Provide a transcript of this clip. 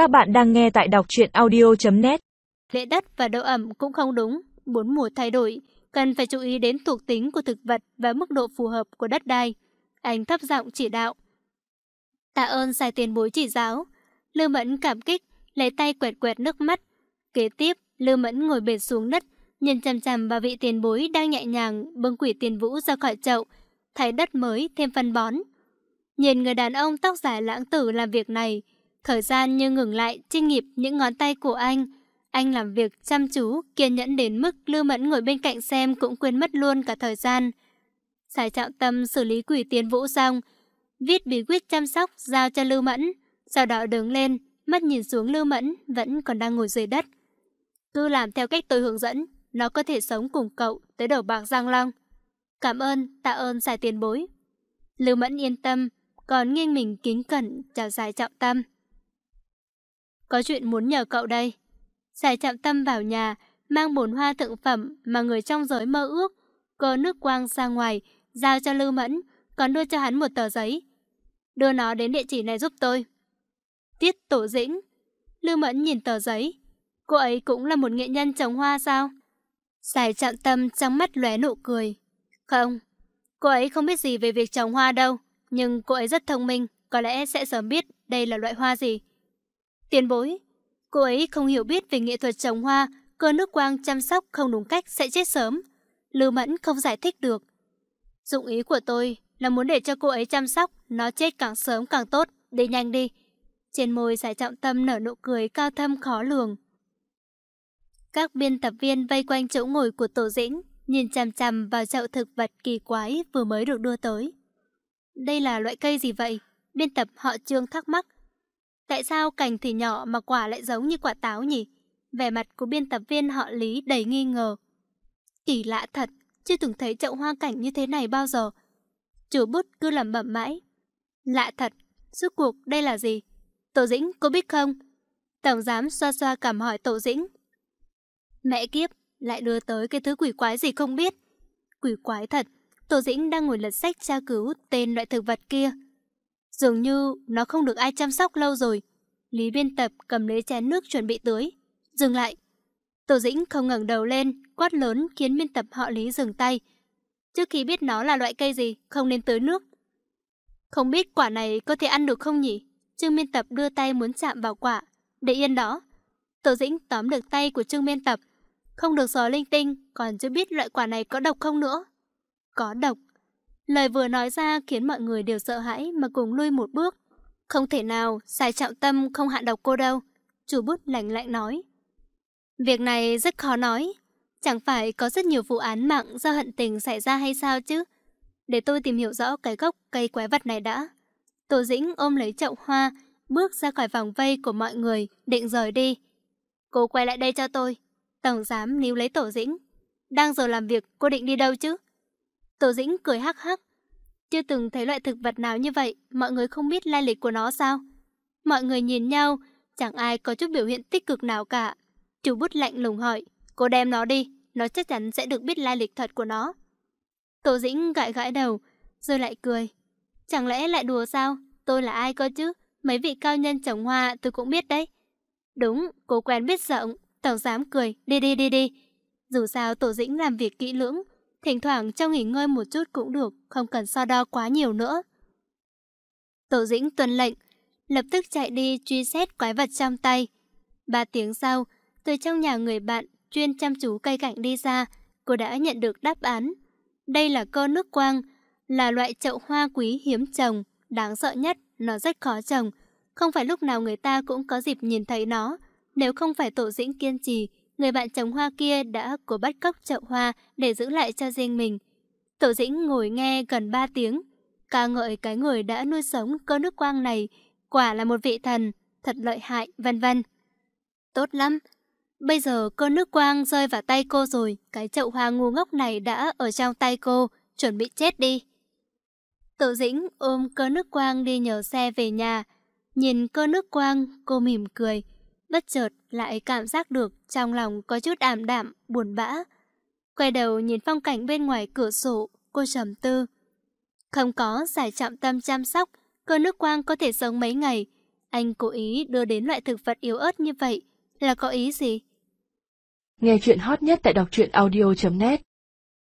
Các bạn đang nghe tại đọc truyện audio.net Lệ đất và độ ẩm cũng không đúng, bốn mùa thay đổi, cần phải chú ý đến thuộc tính của thực vật và mức độ phù hợp của đất đai. Anh thấp giọng chỉ đạo. Tạ ơn xài tiền bối chỉ giáo. Lưu Mẫn cảm kích, lấy tay quẹt quẹt nước mắt. Kế tiếp, Lưu Mẫn ngồi bệt xuống đất, nhìn chằm chằm bà vị tiền bối đang nhẹ nhàng bưng quỷ tiền vũ ra khỏi chậu, thay đất mới thêm phân bón. Nhìn người đàn ông tóc dài lãng tử làm việc này, thời gian như ngừng lại chinh nghiệp những ngón tay của anh. Anh làm việc chăm chú, kiên nhẫn đến mức Lưu Mẫn ngồi bên cạnh xem cũng quên mất luôn cả thời gian. Sài trọng tâm xử lý quỷ tiền vũ xong, viết bí quyết chăm sóc giao cho Lưu Mẫn, sau đó đứng lên, mắt nhìn xuống Lưu Mẫn vẫn còn đang ngồi dưới đất. Cứ làm theo cách tôi hướng dẫn, nó có thể sống cùng cậu tới đầu bạc Giang Long. Cảm ơn, tạ ơn xài tiền bối. Lưu Mẫn yên tâm, còn nghiêng mình kính cẩn chào xài trọng tâm. Có chuyện muốn nhờ cậu đây. Giải chạm tâm vào nhà, mang bồn hoa thượng phẩm mà người trong giới mơ ước, cơ nước quang ra ngoài, giao cho Lưu Mẫn, còn đưa cho hắn một tờ giấy. Đưa nó đến địa chỉ này giúp tôi. Tiết Tổ Dĩnh Lưu Mẫn nhìn tờ giấy. Cô ấy cũng là một nghệ nhân trồng hoa sao? Giải chạm tâm trong mắt lóe nụ cười. Không, cô ấy không biết gì về việc trồng hoa đâu, nhưng cô ấy rất thông minh, có lẽ sẽ sớm biết đây là loại hoa gì. Tiền bối, cô ấy không hiểu biết về nghệ thuật trồng hoa, cơ nước quang chăm sóc không đúng cách sẽ chết sớm. Lưu Mẫn không giải thích được. Dụng ý của tôi là muốn để cho cô ấy chăm sóc, nó chết càng sớm càng tốt, đi nhanh đi. Trên môi giải trọng tâm nở nụ cười cao thâm khó lường. Các biên tập viên vây quanh chỗ ngồi của Tổ Dĩnh, nhìn chằm chằm vào chậu thực vật kỳ quái vừa mới được đưa tới. Đây là loại cây gì vậy? Biên tập họ trương thắc mắc. Tại sao cành thì nhỏ mà quả lại giống như quả táo nhỉ? Vẻ mặt của biên tập viên họ Lý đầy nghi ngờ. Kỳ lạ thật, chưa từng thấy chậu hoa cảnh như thế này bao giờ. Chủ bút cứ lẩm bẩm mãi. Lạ thật, suốt cuộc đây là gì? Tổ Dĩnh, cô biết không? Tổng giám xoa xoa cảm hỏi Tổ Dĩnh. Mẹ kiếp, lại đưa tới cái thứ quỷ quái gì không biết. Quỷ quái thật, Tổ Dĩnh đang ngồi lật sách tra cứu tên loại thực vật kia. Dường như nó không được ai chăm sóc lâu rồi. Lý biên tập cầm lấy chén nước chuẩn bị tưới. Dừng lại. Tổ Dĩnh không ngẩng đầu lên, quát lớn khiến biên tập họ Lý dừng tay. Trước khi biết nó là loại cây gì, không nên tưới nước. Không biết quả này có thể ăn được không nhỉ? Trương biên tập đưa tay muốn chạm vào quả. Để yên đó. Tổ Dĩnh tóm được tay của Trương biên tập. Không được sờ linh tinh, còn chưa biết loại quả này có độc không nữa. Có độc. Lời vừa nói ra khiến mọi người đều sợ hãi mà cùng lui một bước. Không thể nào, sai trọng tâm không hạ độc cô đâu. Chủ bút lạnh lạnh nói. Việc này rất khó nói. Chẳng phải có rất nhiều vụ án mạng do hận tình xảy ra hay sao chứ? Để tôi tìm hiểu rõ cái gốc cây quái vật này đã. Tổ dĩnh ôm lấy chậu hoa, bước ra khỏi vòng vây của mọi người, định rời đi. Cô quay lại đây cho tôi. Tổng giám níu lấy tổ dĩnh. Đang giờ làm việc, cô định đi đâu chứ? Tổ dĩnh cười hắc hắc. Chưa từng thấy loại thực vật nào như vậy, mọi người không biết lai lịch của nó sao? Mọi người nhìn nhau, chẳng ai có chút biểu hiện tích cực nào cả. Chủ bút lạnh lùng hỏi, cô đem nó đi, nó chắc chắn sẽ được biết lai lịch thật của nó. Tổ dĩnh gãi gãi đầu, rồi lại cười. Chẳng lẽ lại đùa sao? Tôi là ai cơ chứ? Mấy vị cao nhân trồng hoa tôi cũng biết đấy. Đúng, cô quen biết rộng. Tổng giám cười, đi đi đi đi. Dù sao tổ dĩnh làm việc kỹ lưỡng, thỉnh thoảng cho nghỉ ngơi một chút cũng được, không cần so đo quá nhiều nữa. Tổ dĩnh tuân lệnh, lập tức chạy đi truy xét quái vật trong tay. Ba tiếng sau, từ trong nhà người bạn chuyên chăm chú cây cảnh đi ra, cô đã nhận được đáp án. Đây là cơ nước quang, là loại chậu hoa quý hiếm trồng, đáng sợ nhất, nó rất khó trồng. Không phải lúc nào người ta cũng có dịp nhìn thấy nó. Nếu không phải tổ dĩnh kiên trì, người bạn trồng hoa kia đã cố bắt cóc chậu hoa để giữ lại cho riêng mình. Tổ dĩnh ngồi nghe gần 3 tiếng, ca ngợi cái người đã nuôi sống cơ nước quang này, quả là một vị thần, thật lợi hại, vân vân. Tốt lắm, bây giờ cơ nước quang rơi vào tay cô rồi, cái chậu hoa ngu ngốc này đã ở trong tay cô, chuẩn bị chết đi. Tổ dĩnh ôm cơ nước quang đi nhờ xe về nhà, nhìn cơ nước quang, cô mỉm cười bất chợt lại cảm giác được trong lòng có chút ảm đạm, buồn bã. Quay đầu nhìn phong cảnh bên ngoài cửa sổ, cô trầm tư. Không có giải trọng tâm chăm sóc, cơ nước quang có thể sống mấy ngày. Anh cố ý đưa đến loại thực vật yếu ớt như vậy là có ý gì? Nghe chuyện hot nhất tại đọc truyện audio.net